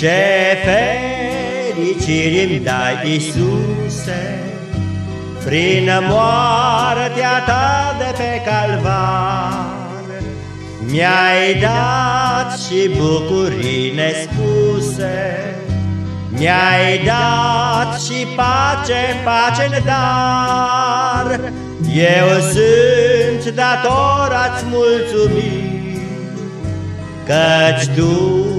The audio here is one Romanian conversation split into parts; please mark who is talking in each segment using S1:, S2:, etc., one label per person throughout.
S1: Ce fericiri îmi dai, Iisuse, Prin moartea ta de pe calvar, Mi-ai dat și bucurii nespuse, Mi-ai dat și pace, pace în dar, Eu sunt dator a-ți mulțumi, Căci Tu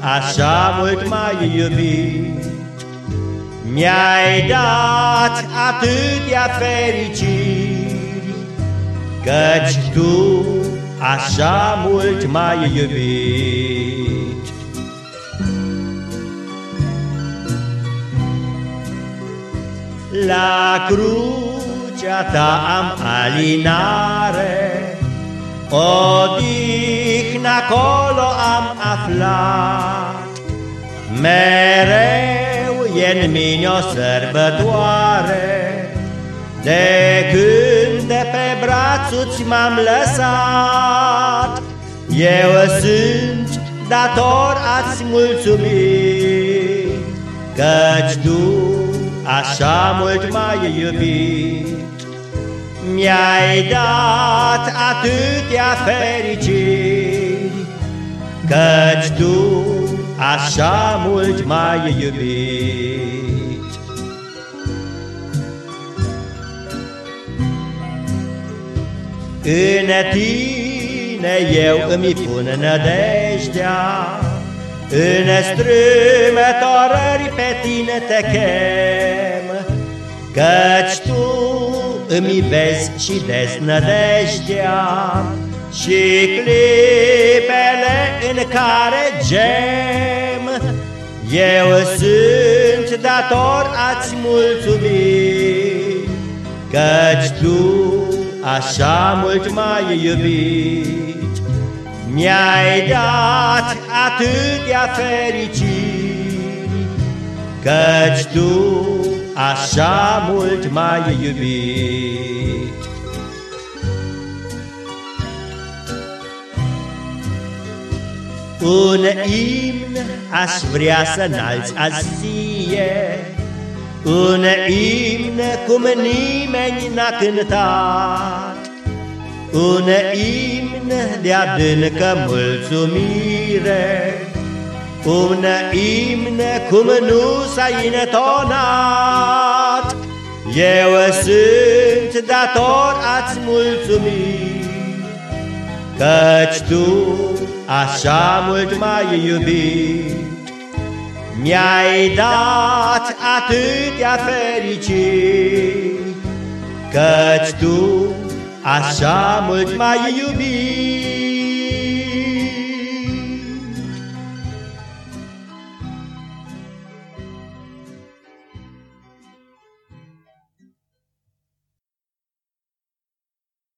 S1: așa mult mai iubit. Mi-ai dat atâtea fericiri, Căci Tu așa mult mai iubit. La crucea Ta am alinare, Odihna acolo am aflat, Mereu e în mine o sărbătoare, De când de pe brațuți m-am lăsat, Eu sunt dator a-ți mulțumi, Căci Tu așa mult mai iubit. Mi-ai dat atâtea fericiri, Căci Tu așa mult mai iubit. În Tine eu îmi pun nădejdea, În strâmătorări pe Tine te chem, Căci Tu îmi vezi și deznădejdea și clipele în care gem. Eu sunt dator a-ți mulțumi, Căci Tu așa mult mai iubit. Mi-ai dat atâtea fericiri, Căci Tu așa mult mai iubit. Un imn aș vrea să înalți azi ție, Un imn cum nimeni n-a cântat, Un imn de adâncă mulțumire, un imn cum nu s-a intonat, Eu sunt dator a-ți mulțumi, Căci Tu așa mult mai iubit, Mi-ai dat atâtea fericiri, Căci Tu așa mult mai iubit.